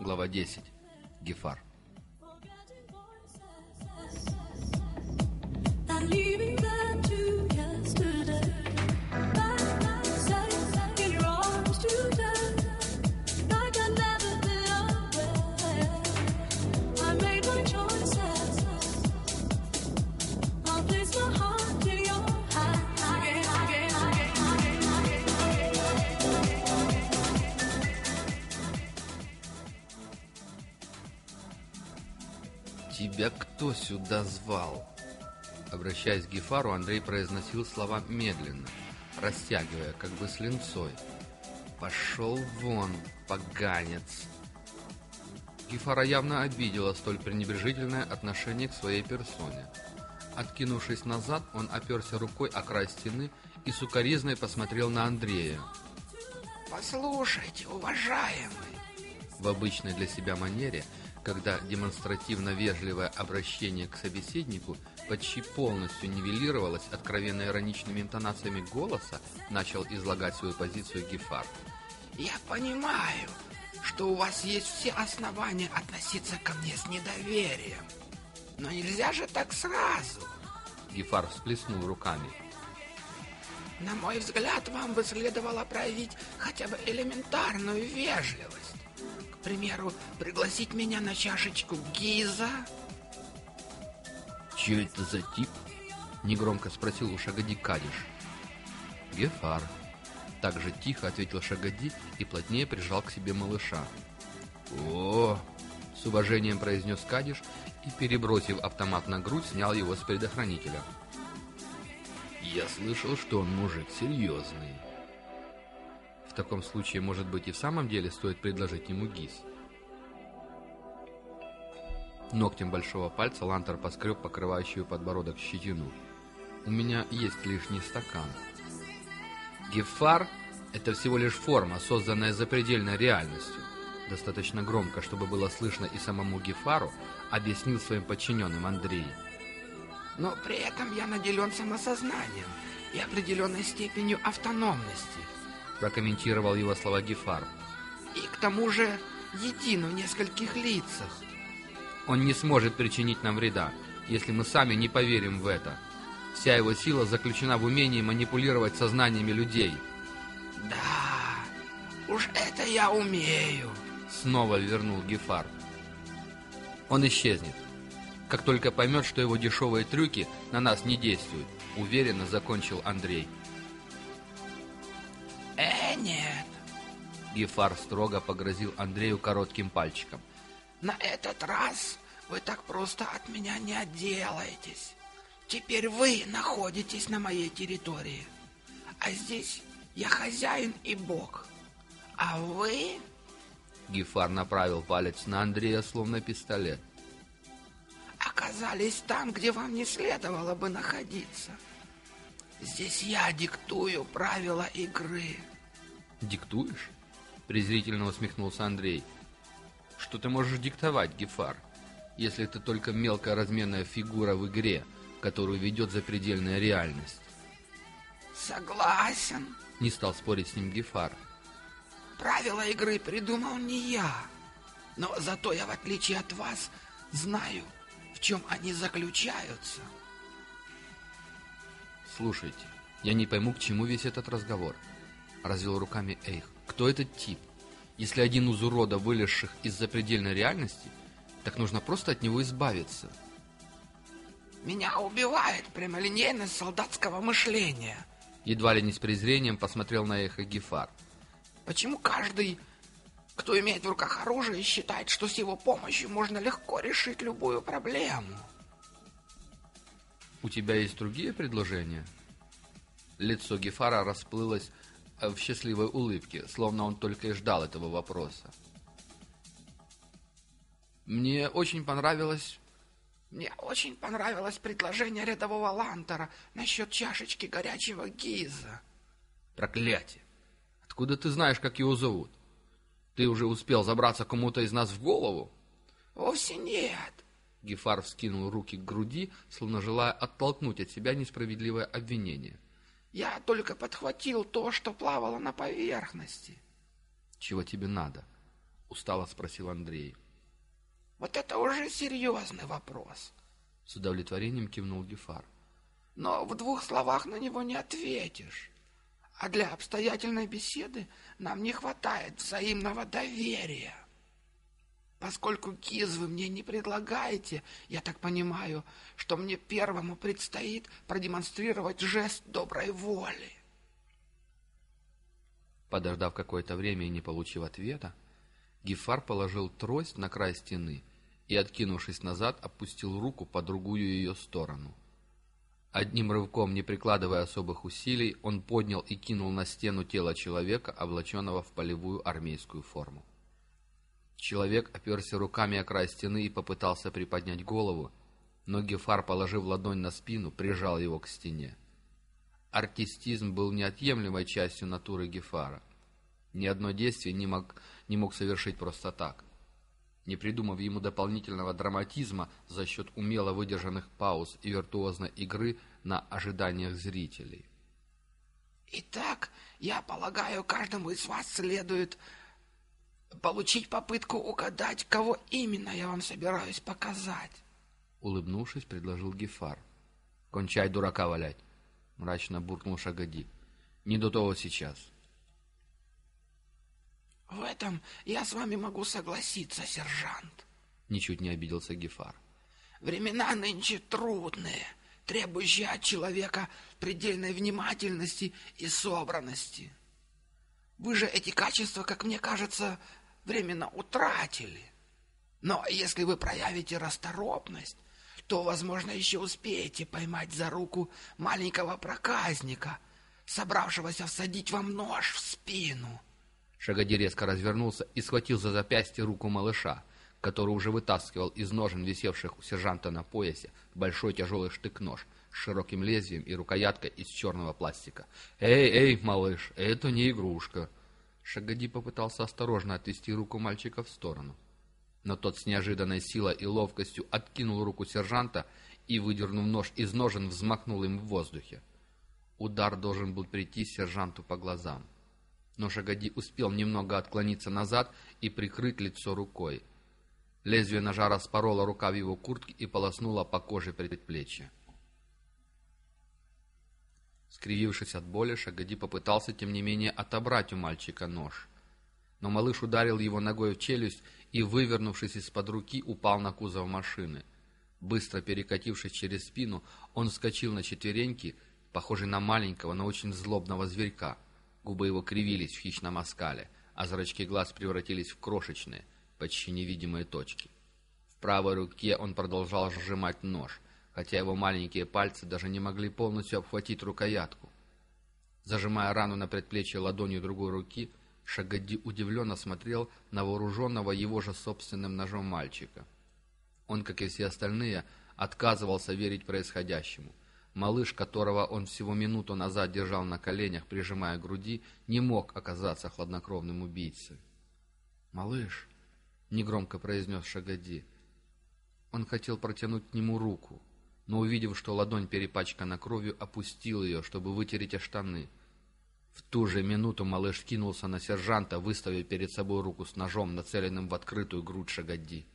Глава 10. Гефар. Сюда звал?» Обращаясь к Гефару, Андрей произносил слова медленно, растягивая, как бы с линцой. «Пошел вон, поганец!» Гефара явно обидела столь пренебрежительное отношение к своей персоне. Откинувшись назад, он оперся рукой о край стены и сукоризной посмотрел на Андрея. Послушайте, уважаемый, В обычной для себя манере, когда демонстративно вежливое обращение к собеседнику почти полностью нивелировалось откровенно ироничными интонациями голоса, начал излагать свою позицию Гефар. я понимаю, что у вас есть все основания относиться ко мне с недоверием. Но нельзя же так сразу. Гефар всплеснул руками. На мой взгляд, вам бы следовало проявить хотя бы элементарную вежливость. Примеру, пригласить меня на чашечку гиза. «Че это за тип?» — негромко спросил у Шагади Кадиш. «Гефар». Так же тихо ответил Шагади и плотнее прижал к себе малыша. «О!» — с уважением произнес Кадиш и, перебросив автомат на грудь, снял его с предохранителя. «Я слышал, что он мужик серьезный». Таком случае, может быть, и в самом деле стоит предложить ему гиз. Ногтем большого пальца Лантер поскреб покрывающую подбородок щетину. «У меня есть лишний стакан». Гефар — это всего лишь форма, созданная запредельной реальностью. Достаточно громко, чтобы было слышно и самому Гефару, объяснил своим подчиненным Андрей. Но при этом я наделен самосознанием и определенной степенью автономности. Прокомментировал его слова Гефар. И к тому же един в нескольких лицах. Он не сможет причинить нам вреда, если мы сами не поверим в это. Вся его сила заключена в умении манипулировать сознаниями людей. Да, уж это я умею. Снова вернул Гефар. Он исчезнет. Как только поймет, что его дешевые трюки на нас не действуют, уверенно закончил Андрей. Э, нет, Гефар строго погрозил Андрею коротким пальчиком. на этот раз вы так просто от меня не отделаетесь. Теперь вы находитесь на моей территории. А здесь я хозяин и бог. А вы... Гефар направил палец на Андрея, словно пистолет. оказались там, где вам не следовало бы находиться. Здесь я диктую правила игры. «Диктуешь?» — презрительно усмехнулся Андрей. «Что ты можешь диктовать, Гефар, если ты только мелкая разменная фигура в игре, которую ведет запредельная реальность?» Согласен. Не стал спорить с ним Гефар. Правила игры придумал не я. Но зато я, в отличие от вас, знаю, в чем они заключаются. «Слушайте, я не пойму, к чему весь этот разговор», — развел руками Эйх. «Кто этот тип? Если один из уродов, вылезших из запредельной реальности, так нужно просто от него избавиться». Меня убивает прямолинейность солдатского мышления. Едва ли не с презрением посмотрел на Эйха Гефар. Почему каждый, кто имеет в руках оружие, считает, что с его помощью можно легко решить любую проблему? «У тебя есть другие предложения?» Лицо Гефара расплылось э, в счастливой улыбке, словно он только и ждал этого вопроса. «Мне очень понравилось...» Мне очень понравилось предложение рядового Лантера насчет чашечки горячего гиза. «Проклятие! Откуда ты знаешь, как его зовут? Ты уже успел забраться кому-то из нас в голову?» Вовсе нет. Гефар вскинул руки к груди, словно желая оттолкнуть от себя несправедливое обвинение. Я только подхватил то, что плавало на поверхности. «Чего тебе надо?» — устало спросил Андрей. Вот это уже серьезный вопрос. С удовлетворением кивнул Гефар. Но в двух словах на него не ответишь. А для обстоятельной беседы нам не хватает взаимного доверия. Поскольку киз вы мне не предлагаете, я так понимаю, что мне первому предстоит продемонстрировать жест доброй воли. Подождав какое-то время и не получив ответа, Гефар положил трость на край стены и, откинувшись назад, опустил руку по другую ее сторону. Одним рывком, не прикладывая особых усилий, он поднял и кинул на стену тело человека, облаченного в полевую армейскую форму. Человек оперся руками о край стены и попытался приподнять голову, но Гефар, положив ладонь на спину, прижал его к стене. Артистизм был неотъемлемой частью натуры Гефара. Ни одно действие не мог, не мог совершить просто так. Не придумав ему дополнительного драматизма за счет умело выдержанных пауз и виртуозной игры на ожиданиях зрителей. Итак, я полагаю, каждому из вас следует получить попытку угадать, кого именно я вам собираюсь показать. Улыбнувшись, предложил Гефар. «Кончай дурака валять!» — мрачно буркнул Шагоди. «Не до того сейчас». В этом я с вами могу согласиться, сержант. Ничуть не обиделся Гефар. Времена нынче трудные, требующие от человека предельной внимательности и собранности. Вы же эти качества, как мне кажется, временно утратили. Но если вы проявите расторопность, то, возможно, еще успеете поймать за руку маленького проказника, собравшегося всадить вам нож в спину. Шагоди резко развернулся и схватил за запястье руку малыша, который уже вытаскивал из ножен, висевших у сержанта на поясе, большой тяжелый штык-нож с широким лезвием и рукояткой из черного пластика. «Эй, эй, малыш, это не игрушка!» Шагоди попытался осторожно отвести руку мальчика в сторону. Но тот с неожиданной силой и ловкостью откинул руку сержанта и, выдернув нож из ножен, взмахнул им в воздухе. Удар должен был прийти сержанту по глазам. Но Шагоди успел немного отклониться назад и прикрыть лицо рукой. Лезвие ножа распороло рукав его куртки и полоснуло по коже предплечья. Скривившись от боли, Шагоди попытался, тем не менее, отобрать у мальчика нож. Но малыш ударил его ногой в челюсть и, вывернувшись из-под руки, упал на кузов машины. Быстро перекатившись через спину, он вскочил на четвереньки, похожий на маленького, но очень злобного зверька. Губы его кривились в хищном оскале, а зрачки глаз превратились в крошечные, почти невидимые точки. В правой руке он продолжал сжимать нож, хотя его маленькие пальцы даже не могли полностью обхватить рукоятку. Зажимая рану на предплечье ладонью другой руки, Шагадди удивленно смотрел на вооруженного его же собственным ножом мальчика. Он, как и все остальные, отказывался верить происходящему. Малыш, которого он всего минуту назад держал на коленях, прижимая груди, не мог оказаться хладнокровным убийцей. «Малыш», — негромко произнес Шагадди, — он хотел протянуть к нему руку, но, увидев, что ладонь перепачкана кровью, опустил ее, чтобы вытереть о штаны. В ту же минуту малыш кинулся на сержанта, выставив перед собой руку с ножом, нацеленным в открытую грудь Шагадди.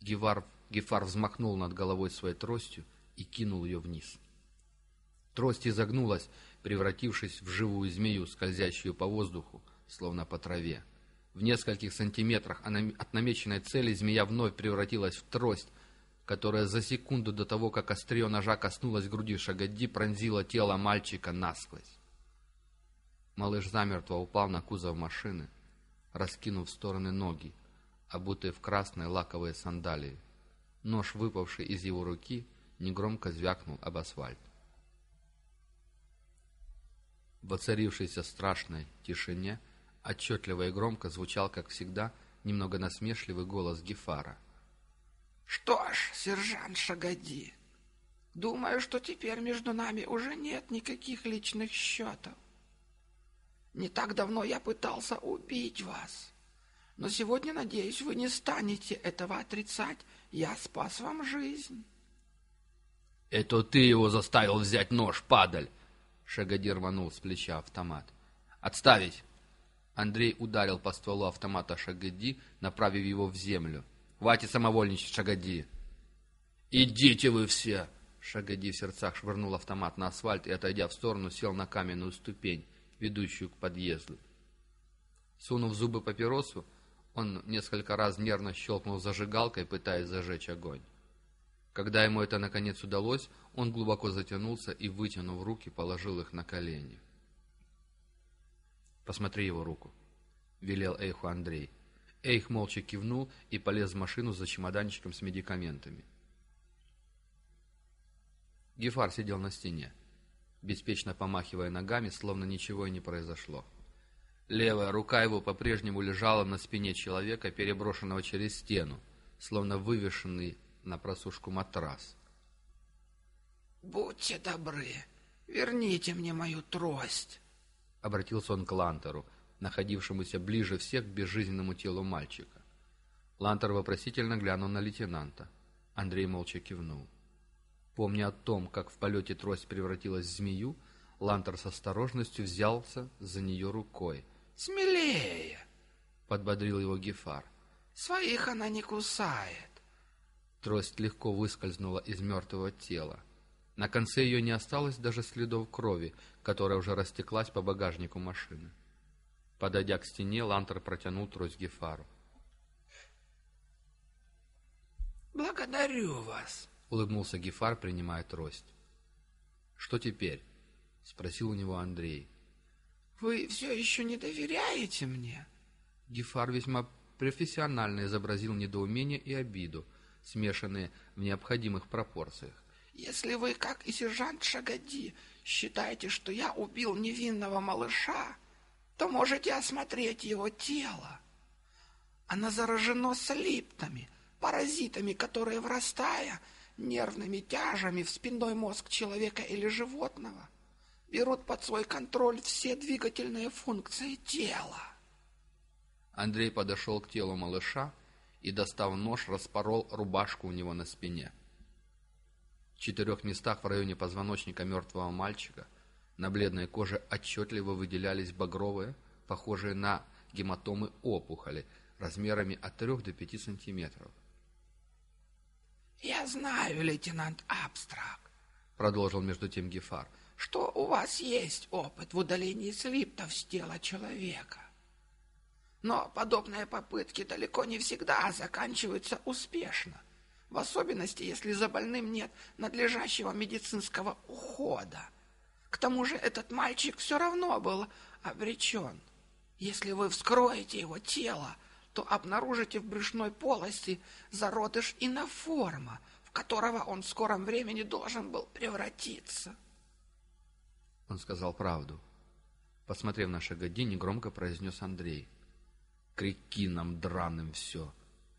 Гевар, Гефар взмахнул над головой своей тростью и кинул ее вниз. Трость изогнулась, превратившись в живую змею, скользящую по воздуху, словно по траве. В нескольких сантиметрах от намеченной цели змея вновь превратилась в трость, которая за секунду до того, как острие ножа коснулось груди Шагадди, пронзила тело мальчика насквозь. Малыш замертво упал на кузов машины, раскинув в стороны ноги, обутые в красные лаковые сандалии. Нож, выпавший из его руки, негромко звякнул об асфальт. В воцарившейся страшной тишине отчетливо и громко звучал, как всегда, немного насмешливый голос Гефара. Что ж, сержант Шагоди, думаю, что теперь между нами уже нет никаких личных счетов. Не так давно я пытался убить вас, но сегодня, надеюсь, вы не станете этого отрицать. Я спас вам жизнь. «Это ты его заставил взять нож, падаль!» Шагоди рванул с плеча автомат. «Отставить!» — Андрей ударил по стволу автомата Шагоди, направив его в землю. «Хватит самовольничать, Шагоди!» «Идите вы все!» Шагоди в сердцах швырнул автомат на асфальт и, отойдя в сторону, сел на каменную ступень, ведущую к подъезду. Сунув зубы папиросу, он несколько раз нервно щелкнул зажигалкой, пытаясь зажечь огонь. Когда ему это наконец удалось, он глубоко затянулся и, вытянув руки, положил их на колени. «Посмотри его руку», — велел Эйху Андрей. Эйх молча кивнул и полез в машину за чемоданчиком с медикаментами. Гефар сидел на стене, беспечно помахивая ногами, словно ничего и не произошло. Левая рука его по-прежнему лежала на спине человека, переброшенного через стену, словно вывешенный на просушку матрас. «Будьте добры, верните мне мою трость!» Обратился он к Лантеру, находившемуся ближе всех к безжизненному телу мальчика. Лантер вопросительно глянул на лейтенанта. Андрей молча кивнул. Помня о том, как в полете трость превратилась в змею, Лантер с осторожностью взялся за нее рукой. «Смелее!» — подбодрил его Гефар. «Своих она не кусает!» Трость легко выскользнула из мертвого тела. На конце ее не осталось даже следов крови, которая уже растеклась по багажнику машины. Подойдя к стене, Лантер протянул трость Гефару. «Благодарю вас!» — улыбнулся Гефар, принимая трость. «Что теперь?» — спросил у него Андрей. «Вы все еще не доверяете мне?» Гефар весьма профессионально изобразил недоумение и обиду, смешанные в необходимых пропорциях. «Если вы, как и сержант Шагоди, считаете, что я убил невинного малыша, то можете осмотреть его тело. Оно заражено слиптами, паразитами, которые, врастая нервными тяжами в спинной мозг человека или животного, берут под свой контроль все двигательные функции тела. Андрей подошел к телу малыша и, достав нож, распорол рубашку у него на спине. В четырех местах в районе позвоночника мертвого мальчика на бледной коже отчетливо выделялись багровые, похожие на гематомы опухоли, размерами от 3 до 5 сантиметров. «Я знаю, лейтенант Абстракт», — продолжил между тем Гефар, «что у вас есть опыт в удалении слиптов с тела человека. Но подобные попытки далеко не всегда заканчиваются успешно, в особенности, если за больным нет надлежащего медицинского ухода. К тому же этот мальчик все равно был обречен. Если вы вскроете его тело, то обнаружите в брюшной полости зародыш иноформа, в которого он в скором времени должен был превратиться. Он сказал правду. Посмотрев на Шагоди, негромко произнес Андрей. Крикином драным все.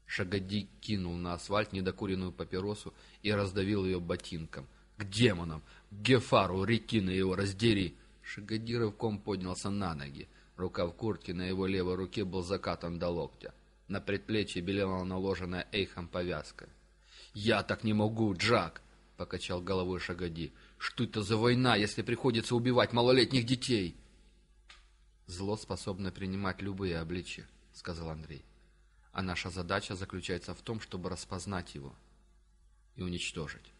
Шагоди кинул на асфальт недокуренную папиросу и раздавил ее ботинком. К демонам! К Гефару! Рекины его раздери! Шагоди рывком поднялся на ноги. Рукав куртки на его левой руке был закатан до локтя. На предплечье белела наложенная эйхом повязка. «Я так не могу, Джак!» — покачал головой Шагоди. «Что это за война, если приходится убивать малолетних детей?» «Зло способно принимать любые обличия», — сказал Андрей. «А наша задача заключается в том, чтобы распознать его и уничтожить».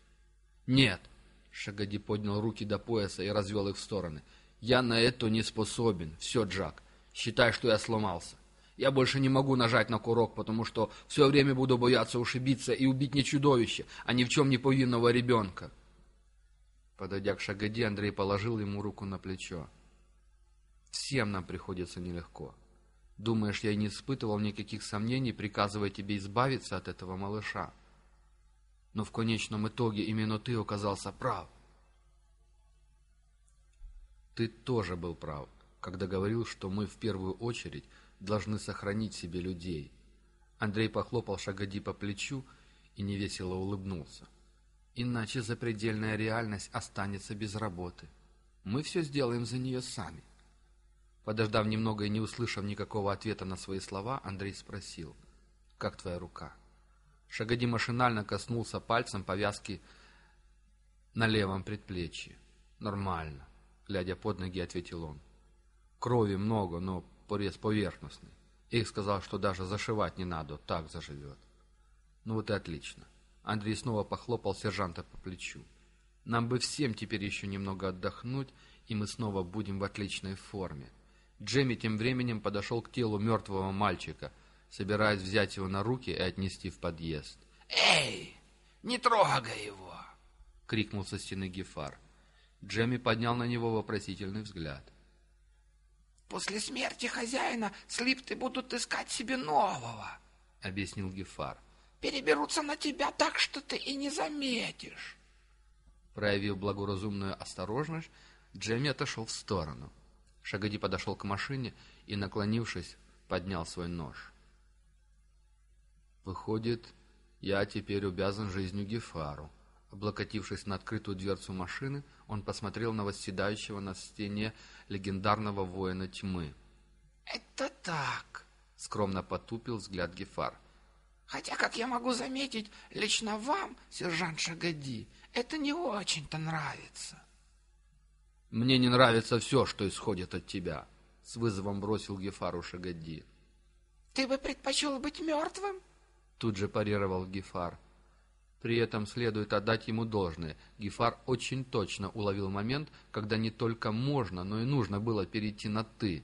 «Нет!» — Шагоди поднял руки до пояса и развел их в стороны. «Я на это не способен. Все, Джак, считай, что я сломался. Я больше не могу нажать на курок, потому что все время буду бояться ушибиться и убить не чудовище, а ни в чем не повинного ребенка». Подойдя к Шагоди, Андрей положил ему руку на плечо. «Всем нам приходится нелегко. Думаешь, я не испытывал никаких сомнений, приказывая тебе избавиться от этого малыша? Но в конечном итоге именно ты оказался прав». Ты тоже был прав, когда говорил, что мы в первую очередь должны сохранить себе людей. Андрей похлопал Шагоди по плечу и невесело улыбнулся. Иначе запредельная реальность останется без работы. Мы все сделаем за нее сами. Подождав немного и не услышав никакого ответа на свои слова, Андрей спросил, «Как твоя рука?» Шагоди машинально коснулся пальцем повязки на левом предплечье. «Нормально», — глядя под ноги, ответил он. «Крови много, но порез поверхностный. Их сказал, что даже зашивать не надо, так заживет. Ну вот и отлично. Андрей снова похлопал сержанта по плечу. Нам бы всем теперь еще немного отдохнуть, и мы снова будем в отличной форме. Джемми тем временем подошел к телу мертвого мальчика, собираясь взять его на руки и отнести в подъезд. «Эй, не трогай его!» — крикнул со стены Гефар. Джемми поднял на него вопросительный взгляд. «После смерти хозяина слипты будут искать себе нового», — объяснил Гефар. «Переберутся на тебя так, что ты и не заметишь». Проявив благоразумную осторожность, Джемми отошел в сторону. Шагоди подошел к машине и, наклонившись, поднял свой нож. «Выходит, я теперь обязан жизнью Гефару». Облокотившись на открытую дверцу машины, он посмотрел на восседающего на стене легендарного воина тьмы. «Это так», — скромно потупил взгляд Гефар. «Хотя, как я могу заметить, лично вам, сержант Шагоди, это не очень-то нравится». «Мне не нравится все, что исходит от тебя», — с вызовом бросил Гефару Шагоди. «Ты бы предпочел быть мертвым?» Тут же парировал Гефар. При этом следует отдать ему должное. Гефар очень точно уловил момент, когда не только можно, но и нужно было перейти на «ты».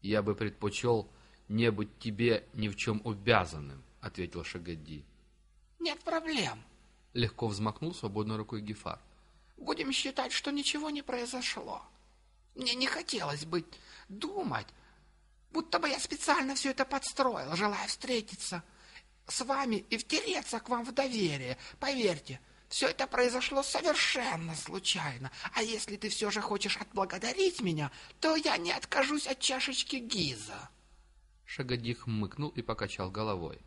«Я бы предпочел не быть тебе ни в чем обязанным», — ответил Шагадди. «Нет проблем», — легко взмахнул свободной рукой Гефар. «Будем считать, что ничего не произошло. Мне не хотелось быть, думать, будто бы я специально все это подстроил, желая встретиться с вами и втереться к вам в доверие. Поверьте, все это произошло совершенно случайно. А если ты все же хочешь отблагодарить меня, то я не откажусь от чашечки Гиза. Шагоди хмыкнул и покачал головой.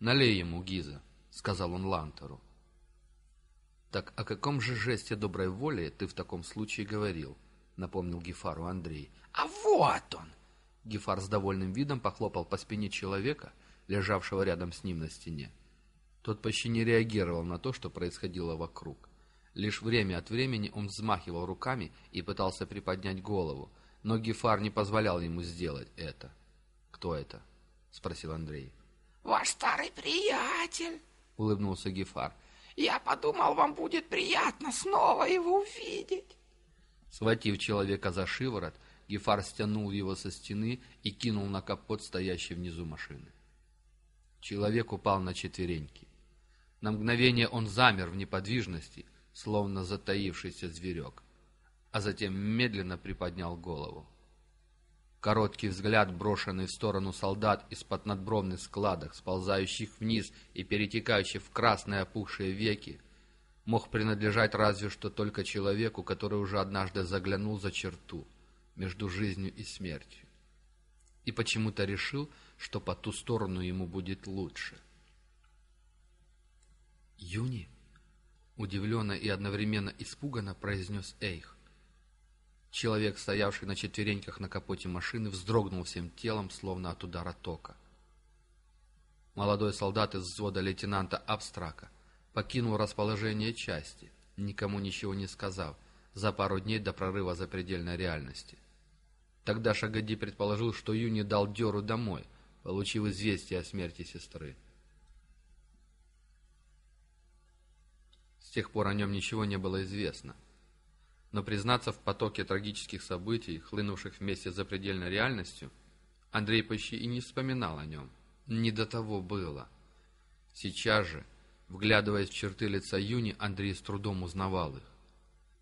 «Налей ему, Гиза», — сказал он Лантеру. «Так о каком же жесте доброй воли ты в таком случае говорил?» — напомнил Гефару Андрей. «А вот он!» Гефар с довольным видом похлопал по спине человека, лежавшего рядом с ним на стене. Тот почти не реагировал на то, что происходило вокруг. Лишь время от времени он взмахивал руками и пытался приподнять голову, но Гефар не позволял ему сделать это. «Кто это?» — спросил Андрей. «Ваш старый приятель», — улыбнулся Гефар. «Я подумал, вам будет приятно снова его увидеть». Схватив человека за шиворот, Гефар стянул его со стены и кинул на капот стоящей внизу машины. Человек упал на четвереньки. На мгновение он замер в неподвижности, словно затаившийся зверек, а затем медленно приподнял голову. Короткий взгляд, брошенный в сторону солдат из-под надбровных складок, сползающих вниз и перетекающих в красные опухшие веки, мог принадлежать разве что только человеку, который уже однажды заглянул за черту — между жизнью и смертью. И почему-то решил, что по ту сторону ему будет лучше. «Юни?» — удивленно и одновременно испуганно произнес Эйх. Человек, стоявший на четвереньках на капоте машины, вздрогнул всем телом, словно от удара тока. Молодой солдат из взвода лейтенанта Абстрака покинул расположение части, никому ничего не сказав, за пару дней до прорыва запредельной реальности. Тогда Шагади предположил, что Юни дал Деру домой, получив известие о смерти сестры. С тех пор о нем ничего не было известно. Но признаться в потоке трагических событий, хлынувших вместе с запредельной реальностью, Андрей почти и не вспоминал о нем. Не до того было. Сейчас же, вглядываясь в черты лица Юни, Андрей с трудом узнавал их.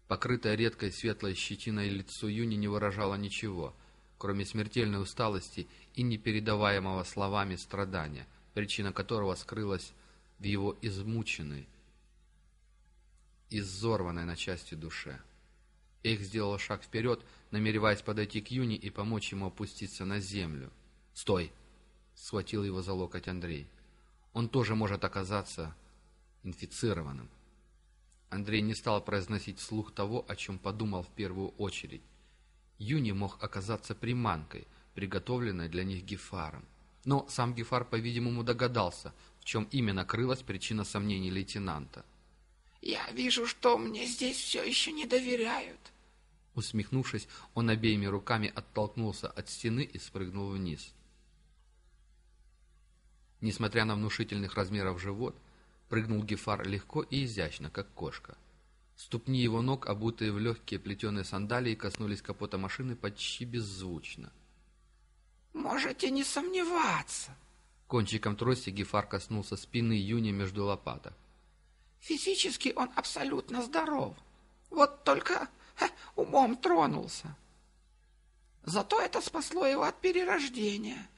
Покрытое редкой светлой щетиной лицо Юни не выражало ничего, кроме смертельной усталости и непередаваемого словами страдания, причина которого скрылась в его измученной, изорванной на части душе. Эйх сделал шаг вперед, намереваясь подойти к Юни и помочь ему опуститься на землю. «Стой!» — схватил его за локоть Андрей. «Он тоже может оказаться инфицированным». Андрей не стал произносить вслух того, о чем подумал в первую очередь. Юни мог оказаться приманкой, приготовленной для них Гефаром. Но сам Гефар, по-видимому, догадался, в чем именно крылась причина сомнений лейтенанта. «Я вижу, что мне здесь все еще не доверяют», — Усмехнувшись, он обеими руками оттолкнулся от стены и спрыгнул вниз. Несмотря на внушительных размеров живот, прыгнул Гефар легко и изящно, как кошка. Ступни его ног, обутые в легкие плетеные сандалии, коснулись капота машины почти беззвучно. Можете не сомневаться. Кончиком трости Гефар коснулся спины Юни между лопаток. Физически он абсолютно здоров. Вот только ха, умом тронулся. Зато это спасло его от перерождения.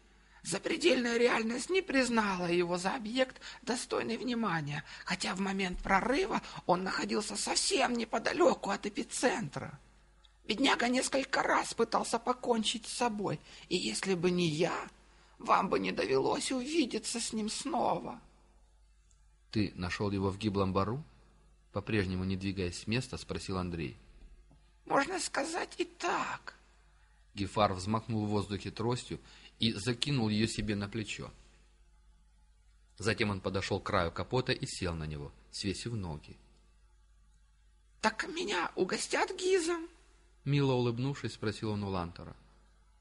Запредельная реальность не признала его за объект, достойный внимания, хотя в момент прорыва он находился совсем неподалеку от эпицентра. Бедняга несколько раз пытался покончить с собой, и если бы не я, вам бы не довелось увидеться с ним снова. «Ты нашел его в гиблом бару?» По-прежнему не двигаясь с места, спросил Андрей. Можно сказать и так. Гефар взмахнул в воздухе тростью и закинул ее себе на плечо. Затем он подошел к краю капота и сел на него, свесив ноги. «Так меня угостят гизом?» Мило улыбнувшись, спросил он у Лантера.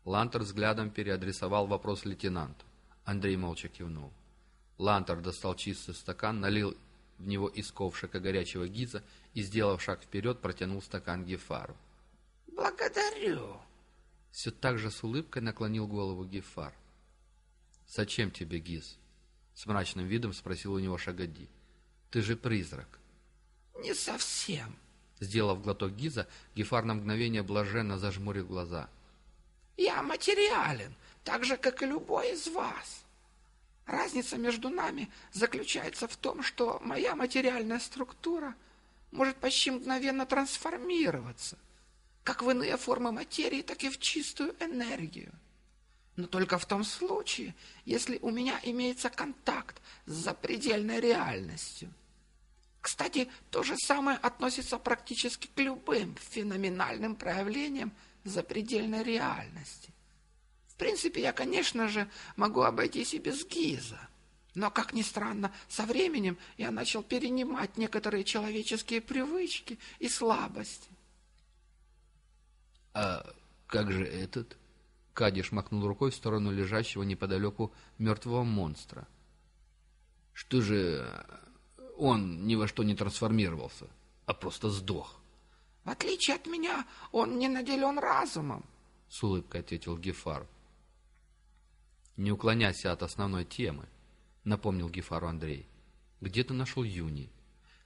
Лантер взглядом переадресовал вопрос лейтенанту. Андрей молча кивнул. Лантер достал чистый стакан, налил в него из ковшика горячего гиза и, сделав шаг вперед, протянул стакан Гефару. «Благодарю!» Все так же с улыбкой наклонил голову Гефар. «Зачем тебе гиз?» С мрачным видом спросил у него Шагади. «Ты же призрак». «Не совсем». Сделав глоток гиза, Гефар на мгновение блаженно зажмурил глаза. «Я материален, так же, как и любой из вас. Разница между нами заключается в том, что моя материальная структура может почти мгновенно трансформироваться, как в иные формы материи, так и в чистую энергию. Но только в том случае, если у меня имеется контакт с запредельной реальностью. Кстати, то же самое относится практически к любым феноменальным проявлениям запредельной реальности. В принципе, я, конечно же, могу обойтись и без гиза. Но, как ни странно, со временем я начал перенимать некоторые человеческие привычки и слабости. «А как же этот?» Кадиш махнул рукой в сторону лежащего неподалеку мертвого монстра. «Что же он ни во что не трансформировался, а просто сдох?» В отличие от меня, он не наделен разумом, — с улыбкой ответил Гефар. «Не уклоняйся от основной темы», — напомнил Гефару Андрей. «Где ты нашел Юни?»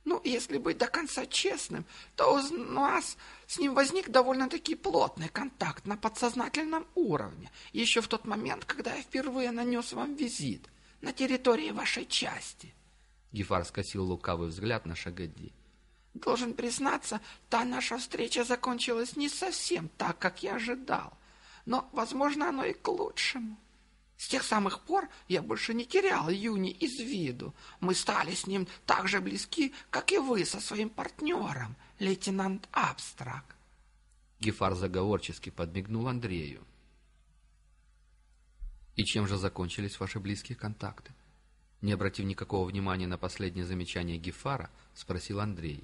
Ну, если быть до конца честным, то у нас с ним возник довольно-таки плотный контакт на подсознательном уровне, еще в тот момент, когда я впервые нанес вам визит на территории вашей части. Гефар скосил лукавый взгляд на Шагади. Должен признаться, та наша встреча закончилась не совсем так, как я ожидал, но, возможно, оно и к лучшему. С тех самых пор я больше не терял Юни из виду. Мы стали с ним так же близки, как и вы со своим партнером, лейтенант Абстрак. Гефар заговорчески подмигнул Андрею. «И чем же закончились ваши близкие контакты?» Не обратив никакого внимания на последнее замечание Гефара, спросил Андрей.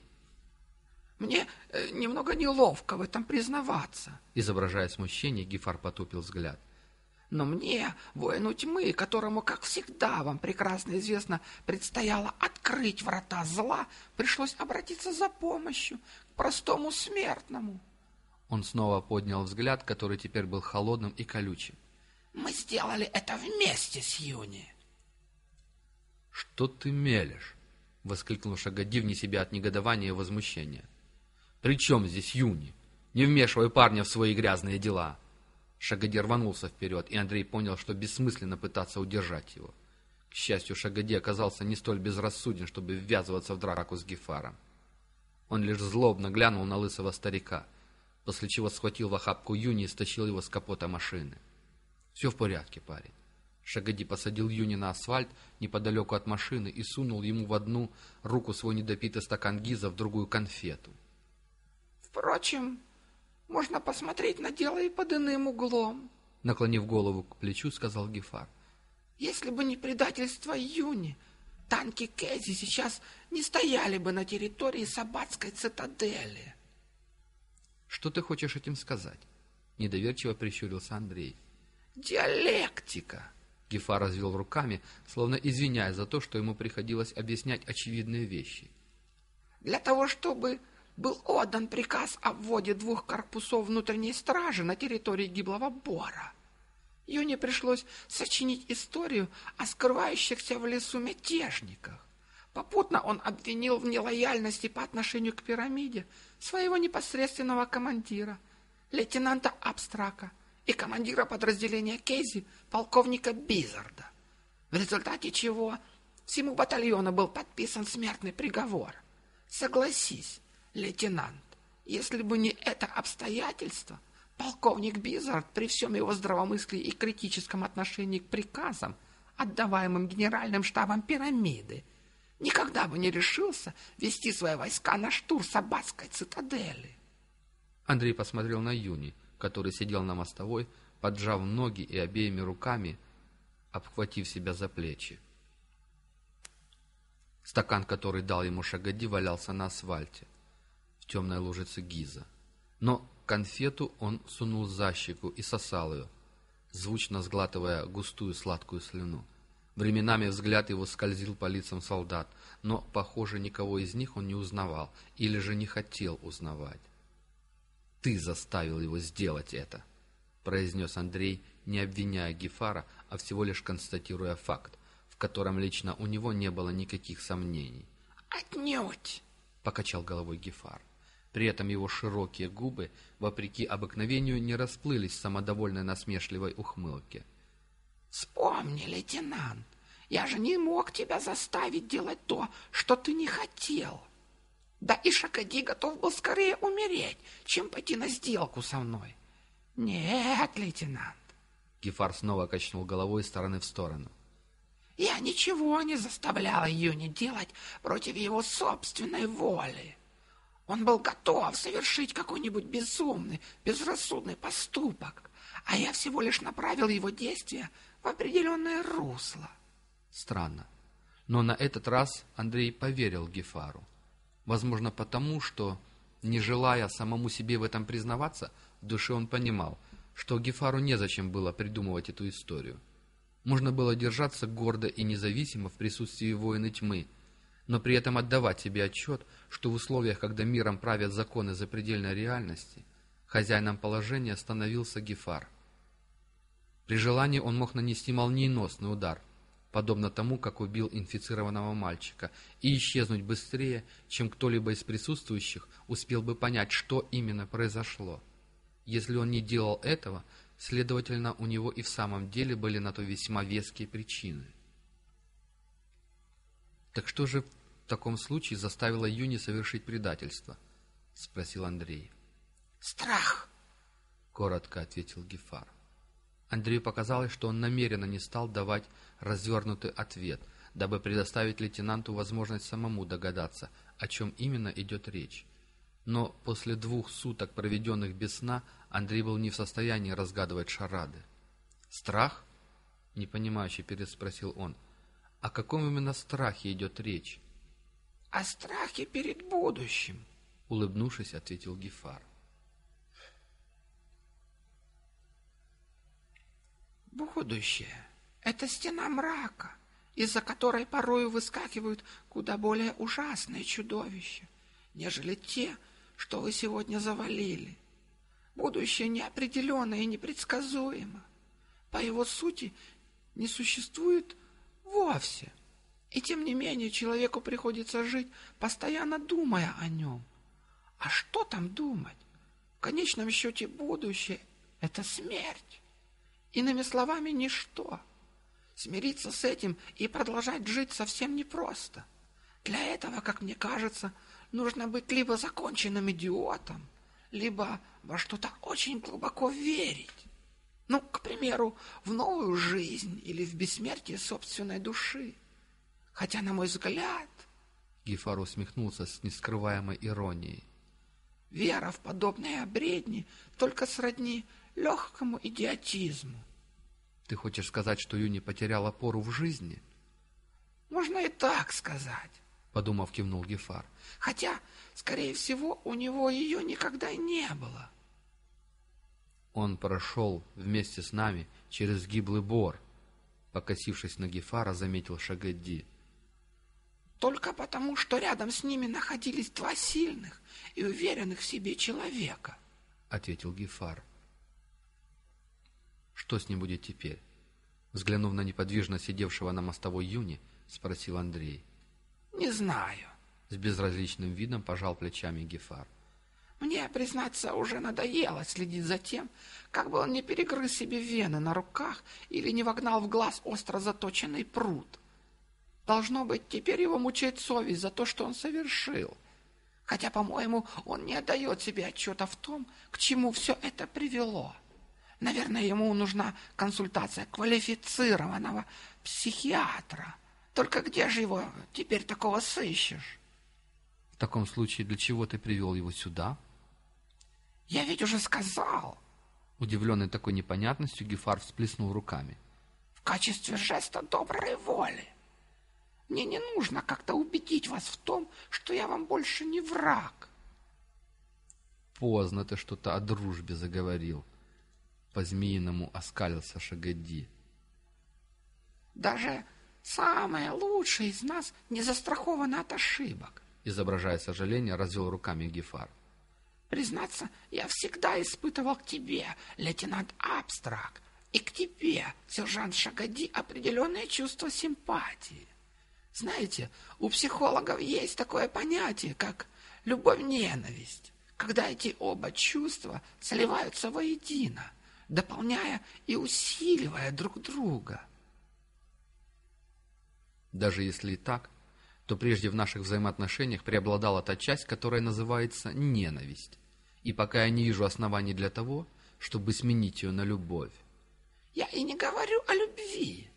«Мне э, немного неловко в этом признаваться», Изображая смущение, Гефар потупил взгляд. Но мне, воину тьмы, которому, как всегда, вам прекрасно известно, предстояло открыть врата зла, пришлось обратиться за помощью к простому смертному. Он снова поднял взгляд, который теперь был холодным и колючим. Мы сделали это вместе с Юни. «Что ты мелешь?» — воскликнул Шагади вне себя от негодования и возмущения. «При чем здесь Юни? Не вмешивай парня в свои грязные дела!» Шагади рванулся вперед, и Андрей понял, что бессмысленно пытаться удержать его. К счастью, Шагади оказался не столь безрассуден, чтобы ввязываться в драку с Гефаром. Он лишь злобно глянул на лысого старика, после чего схватил в охапку Юни и стащил его с капота машины. «Все в порядке, парень». Шагади посадил Юни на асфальт неподалеку от машины и сунул ему в одну руку свой недопитый стакан гиза, в другую конфету. Впрочем, можно посмотреть на дело и под иным углом. Наклонив голову к плечу, сказал Гефар. Если бы не предательство Юни, танки Кэзи сейчас не стояли бы на территории Сабатской цитадели. Что ты хочешь этим сказать? Недоверчиво прищурился Андрей. Диалектика. Гефа развел руками, словно извиняясь за то, что ему приходилось объяснять очевидные вещи. Для того, чтобы был отдан приказ о вводе двух корпусов внутренней стражи на территории гиблого Бора. Юне пришлось сочинить историю о скрывающихся в лесу мятежниках. Попутно он обвинил в нелояльности по отношению к пирамиде своего непосредственного командира, лейтенанта Абстрака, и командира подразделения Кейзи, полковника Бизарда, в результате чего всему батальону был подписан смертный приговор. Согласись, лейтенант, если бы не это обстоятельство, полковник Бизард при всем его здравомыслии и критическом отношении к приказам, отдаваемым генеральным штабом пирамиды, никогда бы не решился вести свои войска на штурм Сабатской цитадели. Андрей посмотрел на Юни, который сидел на мостовой, поджав ноги и обеими руками, обхватив себя за плечи. Стакан, который дал ему Шагоди, валялся на асфальте, темной лужице Гиза. Но конфету он сунул за щеку и сосал ее, звучно сглатывая густую сладкую слюну. Временами взгляд его скользил по лицам солдат, но, похоже, никого из них он не узнавал или же не хотел узнавать. «Ты заставил его сделать это», — произнес Андрей, не обвиняя Гефара, а всего лишь констатируя факт, в котором лично у него не было никаких сомнений. «Отнюдь!» — покачал головой Гефар. При этом его широкие губы, вопреки обыкновению, не расплылись в самодовольной насмешливой ухмылке. Вспомни, лейтенант, я же не мог тебя заставить делать то, что ты не хотел. Да и Шакади готов был скорее умереть, чем пойти на сделку со мной. Нет, лейтенант, Гефар снова качнул головой из стороны в сторону. я ничего не заставлял Юни делать против его собственной воли. Он был готов совершить какой-нибудь безумный, безрассудный поступок, а я всего лишь направил его действия в определенное русло. Странно. Но на этот раз Андрей поверил Гефару. Возможно, потому, что, не желая самому себе в этом признаваться, в душе он понимал, что Гефару незачем было придумывать эту историю. Можно было держаться гордо и независимо в присутствии воина тьмы, но при этом отдавать себе отчет, что в условиях, когда миром правят законы запредельной реальности, хозяином положения становился Гефар. При желании он мог нанести молниеносный удар, подобно тому, как убил инфицированного мальчика, и исчезнуть быстрее, чем кто-либо из присутствующих успел бы понять, что именно произошло. Если он не делал этого, следовательно, у него и в самом деле были на то весьма веские причины. «Так что же таком случае заставило Юни совершить предательство?» — спросил Андрей. Страх! — коротко ответил Гефар. Андрею показалось, что он намеренно не стал давать развернутый ответ, дабы предоставить лейтенанту возможность самому догадаться, о чем именно идет речь. Но после двух суток, проведенных без сна, Андрей был не в состоянии разгадывать шарады. «Страх?» — непонимающе переспросил он. «О каком именно страхе идет речь?» О страхе перед будущим. — улыбнувшись, ответил Гефар. Будущее — это стена мрака, из-за которой порою выскакивают куда более ужасные чудовища, нежели те, что вы сегодня завалили. Будущее неопределенно и непредсказуемо. По его сути не существует вовсе. И тем не менее человеку приходится жить, постоянно думая о нем. А что там думать? В конечном счете будущее — это смерть. Иными словами, ничто. Смириться с этим и продолжать жить совсем непросто. Для этого, как мне кажется, нужно быть либо законченным идиотом, либо во что-то очень глубоко верить. Ну, к примеру, в новую жизнь или в бессмертие собственной души. Хотя, на мой взгляд, Гефар усмехнулся с нескрываемой иронией. вера в подобные бредни только сродни легкому идиотизму. Ты хочешь сказать, что Юни потерял опору в жизни? Можно и так сказать. подумав, кивнул Гефар. Хотя, скорее всего, у него ее никогда и не было. Он прошел вместе с нами через гиблый бор. Покосившись на Гефара, заметил Шагадди. Только потому, что рядом с ними находились два сильных и уверенных в себе человека. Ответил Гефар. Что с ним будет теперь? Взглянув на неподвижно сидевшего на мостовой Юни, спросил Андрей. Не знаю. С безразличным видом пожал плечами Гефар. Мне, признаться, уже надоело следить за тем, как бы он не перегрыз себе вены на руках или не вогнал в глаз остро заточенный пруд. Должно быть, теперь его мучает совесть за то, что он совершил. Хотя, по-моему, он не отдает себе отчета в том, к чему все это привело. Наверное, ему нужна консультация квалифицированного психиатра. Только где же его теперь такого сыщешь? В таком случае, для чего ты привел его сюда? Я ведь уже сказал, Удивленный такой непонятностью, Гефар всплеснул руками. в качестве жеста доброй воли. Мне не нужно как-то убедить вас в том, что я вам больше не враг. Поздно ты что-то о дружбе заговорил. По-змеиному оскалился Шагадди. Даже самые лучшие из нас не застрахованы от ошибок. Изображая сожаление, развел руками Гефар. Признаться, я всегда испытывал к тебе, лейтенант Абстрак, и к тебе, сержант Шагади, определенное чувство симпатии. Знаете, у психологов есть такое понятие, как любовь-ненависть, когда эти оба чувства сливаются воедино, дополняя и усиливая друг друга. Даже если и так, то прежде в наших взаимоотношениях преобладала та часть, которая называется ненависть. И пока я не вижу оснований для того, чтобы сменить ее на любовь. Я и не говорю о любви.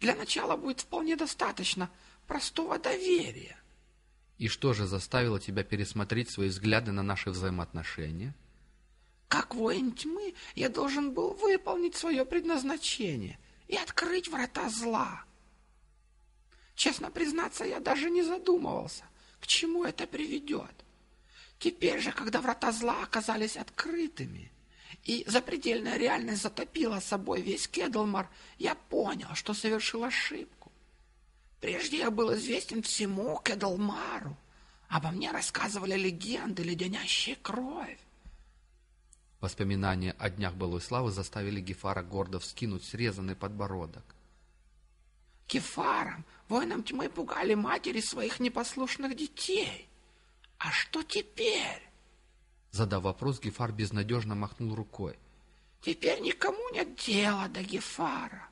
Для начала будет вполне достаточно простого доверия. И что же заставило тебя пересмотреть свои взгляды на наши взаимоотношения? Как воин тьмы я должен был выполнить свое предназначение и открыть врата зла. Честно признаться, я даже не задумывался, к чему это приведет. Теперь же, когда врата зла оказались открытыми, и запредельная реальность затопила собой весь Кедлмар, я понял, что совершил ошибку. Прежде я был известен всему Кедлмару. Обо мне рассказывали легенды, леденящие кровь. Воспоминания о днях былой славы заставили Гефара гордо вскинуть срезанный подбородок. Кефаром, воинам тьмы пугали матери своих непослушных детей. А что теперь? Задав вопрос, Гефар безнадежно махнул рукой. Теперь никому нет дела до Гефара.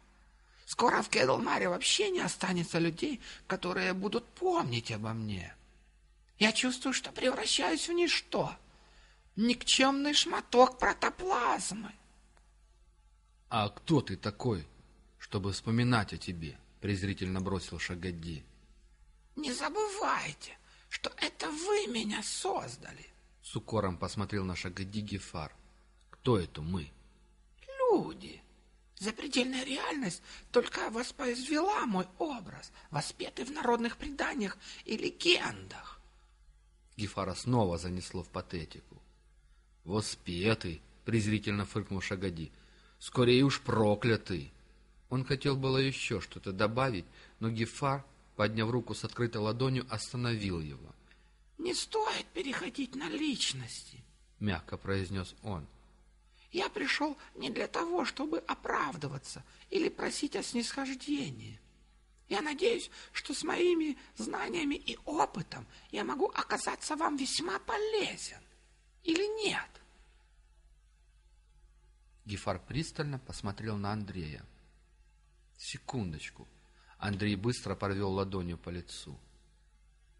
Скоро в Кедлмаре вообще не останется людей, которые будут помнить обо мне. Я чувствую, что превращаюсь в ничто. Никчемный шматок протоплазмы. — А кто ты такой, чтобы вспоминать о тебе? — презрительно бросил Шагадди. Не забывайте, что это вы меня создали. С укором посмотрел на Гефар. — Кто это мы? Люди. Запредельная реальность только воспроизвела мой образ, воспетый в народных преданиях и легендах. Гефара снова занесло в патетику. «Воспетый!» — презрительно фыркнул Шагади. «Скорее уж проклятый!» Он хотел было еще что-то добавить, но Гефар, подняв руку с открытой ладонью, остановил его. Не стоит переходить на личности. — мягко произнес он. Я пришел не для того, чтобы оправдываться или просить о снисхождении. Я надеюсь, что с моими знаниями и опытом я могу оказаться вам весьма полезен. Или нет? Гефар пристально посмотрел на Андрея. «Секундочку». Андрей быстро провел ладонью по лицу.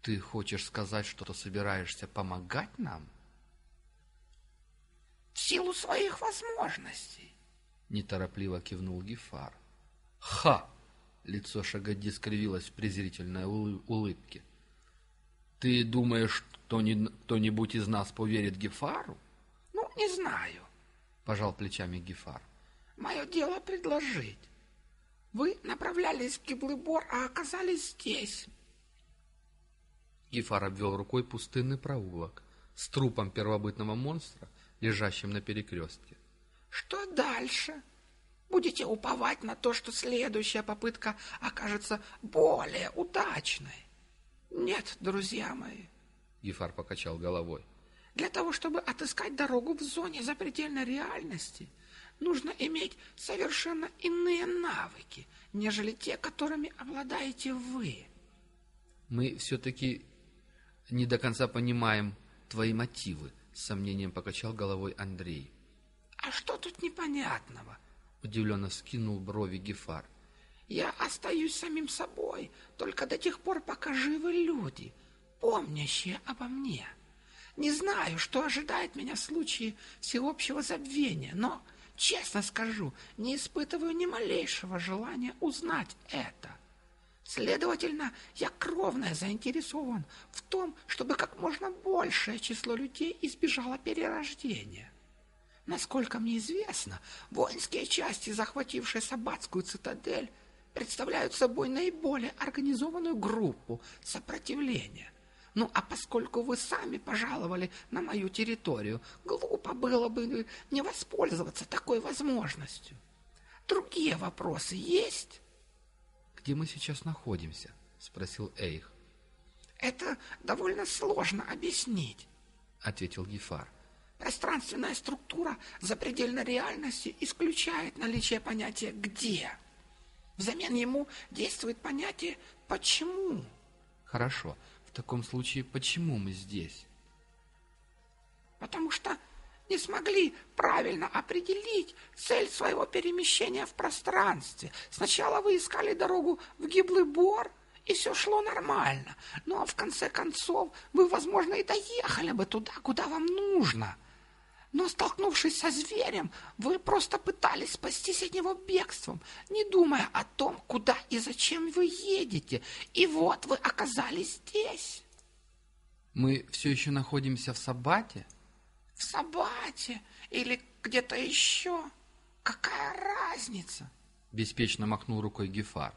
«Ты хочешь сказать, что собираешься помогать нам?» В силу своих возможностей. Неторопливо кивнул Гефар. «Ха!» Лицо Шагади скривилось в презрительной улы- улыбке. «Ты думаешь, кто ни- кто-нибудь из нас поверит Гефару?» Ну, не знаю. Пожал плечами Гефар. Мое дело предложить. Вы направлялись в Гиблый Бор, а оказались здесь. Гефар обвел рукой пустынный проулок с трупом первобытного монстра, лежащим на перекрестке. Что дальше? Будете уповать на то, что следующая попытка окажется более удачной? Нет, друзья мои. Гефар покачал головой. Для того, чтобы отыскать дорогу в зоне запредельной реальности, нужно иметь совершенно иные навыки, нежели те, которыми обладаете вы. Мы все-таки не до конца понимаем твои мотивы, с сомнением покачал головой Андрей. А что тут непонятного? Удивленно вскинул брови Гефар. Я остаюсь самим собой только до тех пор, пока живы люди, помнящие обо мне. Не знаю, что ожидает меня в случае всеобщего забвения, но, честно скажу, не испытываю ни малейшего желания узнать это. Следовательно, я кровно заинтересован в том, чтобы как можно большее число людей избежало перерождения. Насколько мне известно, воинские части, захватившие Сабатскую цитадель, представляют собой наиболее организованную группу сопротивления. Ну, а поскольку вы сами пожаловали на мою территорию, глупо было бы не воспользоваться такой возможностью. Другие вопросы есть? «Где мы сейчас находимся?» — спросил Эйх. Это довольно сложно объяснить, — ответил Гефар. Пространственная структура запредельной реальности исключает наличие понятия «где». Взамен ему действует понятие «почему». Хорошо, в таком случае почему мы здесь? потому что не смогли правильно определить цель своего перемещения в пространстве. Сначала вы искали дорогу в гиблый бор, и все шло нормально. Ну а в конце концов вы, возможно, и доехали бы туда, куда вам нужно. Но, столкнувшись со зверем, вы просто пытались спастись от него бегством, не думая о том, куда и зачем вы едете. И вот вы оказались здесь. Мы все еще находимся в Сабате? В Сабате или где-то еще. Какая разница? Беспечно махнул рукой Гефар.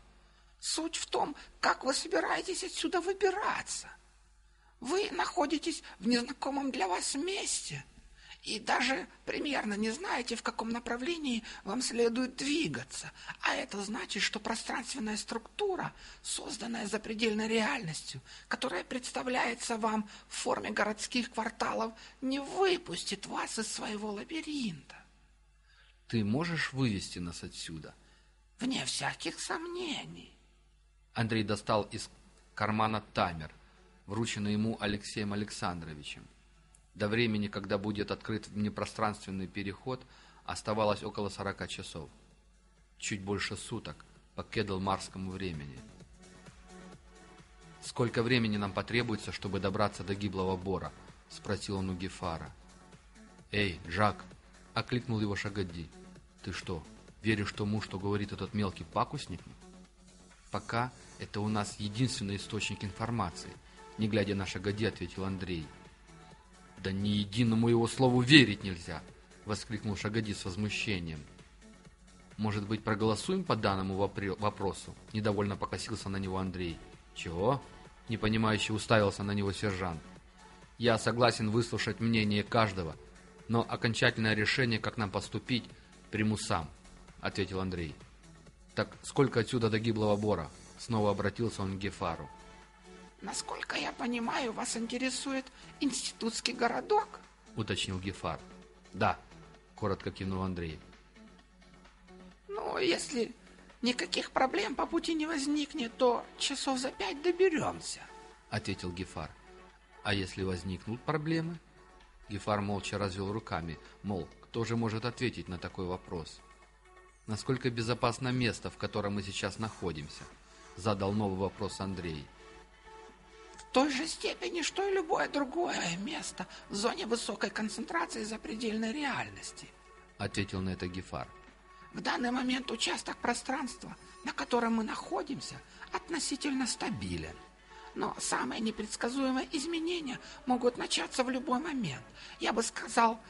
Суть в том, как вы собираетесь отсюда выбираться. Вы находитесь в незнакомом для вас месте и даже примерно не знаете, в каком направлении вам следует двигаться. А это значит, что пространственная структура, созданная запредельной реальностью, которая представляется вам в форме городских кварталов, не выпустит вас из своего лабиринта. Ты можешь вывести нас отсюда? Вне всяких сомнений. Андрей достал из кармана таймер, врученный ему Алексеем Александровичем. До времени, когда будет открыт внепространственный переход, оставалось около 40 часов. Чуть больше суток по кедлмарскому времени. «Сколько времени нам потребуется, чтобы добраться до гиблого бора?» — спросил он у Гефара. «Эй, Жак!» — окликнул его Шагадди. «Ты что, веришь тому, что говорит этот мелкий пакусник?» «Пока это у нас единственный источник информации», — не глядя на Шагадди, ответил Андрей. «Да ни единому его слову верить нельзя!» — воскликнул Шагоди с возмущением. «Может быть, проголосуем по данному вопросу?» — недовольно покосился на него Андрей. «Чего?» — непонимающе уставился на него сержант. «Я согласен выслушать мнение каждого, но окончательное решение, как нам поступить, приму сам», — ответил Андрей. «Так сколько отсюда до гиблого бора?» — снова обратился он к Гефару. Насколько я понимаю, вас интересует институтский городок? — уточнил Гефар. «Да», — коротко кивнул Андрей. Ну, если никаких проблем по пути не возникнет, то часов за пять доберемся. — ответил Гефар. «А если возникнут проблемы?» Гефар молча развел руками, мол, кто же может ответить на такой вопрос? «Насколько безопасно место, в котором мы сейчас находимся?» — задал новый вопрос Андрей. Той же степени, что и любое другое место в зоне высокой концентрации запредельной реальности. — ответил на это Гефар. В данный момент участок пространства, на котором мы находимся, относительно стабилен. Но самые непредсказуемые изменения могут начаться в любой момент. Я бы сказал,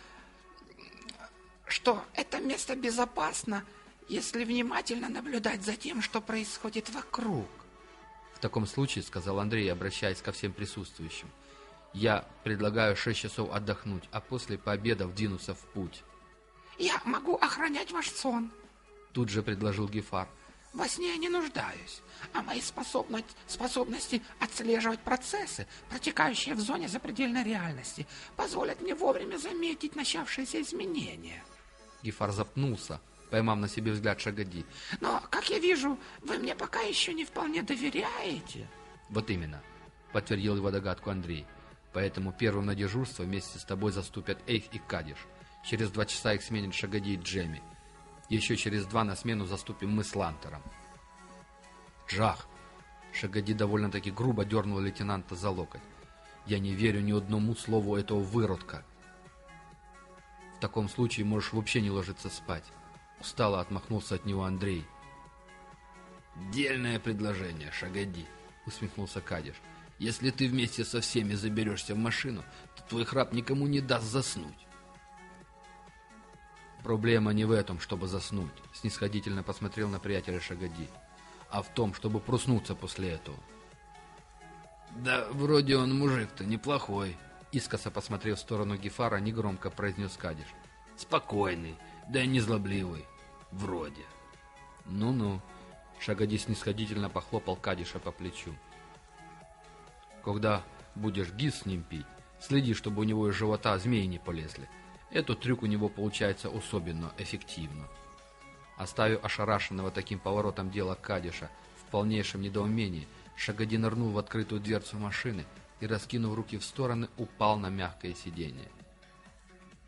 что это место безопасно, если внимательно наблюдать за тем, что происходит вокруг. В таком случае, — сказал Андрей, обращаясь ко всем присутствующим, — я предлагаю шесть часов отдохнуть, а после пообедав двинуться в путь. Я могу охранять ваш сон. Тут же предложил Гефар. Во сне я не нуждаюсь, а мои способно- способности отслеживать процессы, протекающие в зоне запредельной реальности, позволят мне вовремя заметить начавшиеся изменения. Гефар запнулся, поймав на себе взгляд Шагоди. Но, как я вижу, вы мне пока еще не вполне доверяете. Вот именно, подтвердил его догадку Андрей. Поэтому первым на дежурство вместе с тобой заступят Эйх и Кадиш. Через два часа их сменят Шагади и Джеми. Еще через два на смену заступим мы с Лантером. Джах! Шагади довольно-таки грубо дернул лейтенанта за локоть. Я не верю ни одному слову этого выродка. В таком случае можешь вообще не ложиться спать. Устало отмахнулся от него Андрей. «Дельное предложение, Шагади», — усмехнулся Кадиш. «Если ты вместе со всеми заберешься в машину, то твой храп никому не даст заснуть». «Проблема не в этом, чтобы заснуть», — снисходительно посмотрел на приятеля Шагади, «а в том, чтобы проснуться после этого». «Да вроде он мужик-то неплохой», — искоса посмотрев в сторону Гефара, негромко произнес Кадиш. «Спокойный, да и не злобливый. Вроде». «Ну-ну», — Шагади снисходительно похлопал Кадиша по плечу. «Когда будешь гис с ним пить, следи, чтобы у него из живота змеи не полезли. Этот трюк у него получается особенно эффективно». Оставив ошарашенного таким поворотом дела Кадиша в полнейшем недоумении, Шагади нырнул в открытую дверцу машины и, раскинув руки в стороны, упал на мягкое сиденье.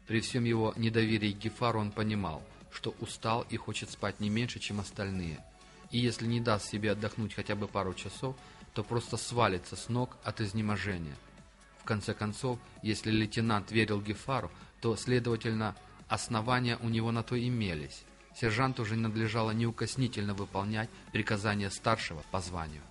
При всем его недоверии к Гефару он понимал, что устал и хочет спать не меньше, чем остальные. И если не даст себе отдохнуть хотя бы пару часов, то просто свалится с ног от изнеможения. В конце концов, если лейтенант верил Гефару, то, следовательно, основания у него на то имелись. Сержант уже надлежало неукоснительно выполнять приказания старшего по званию.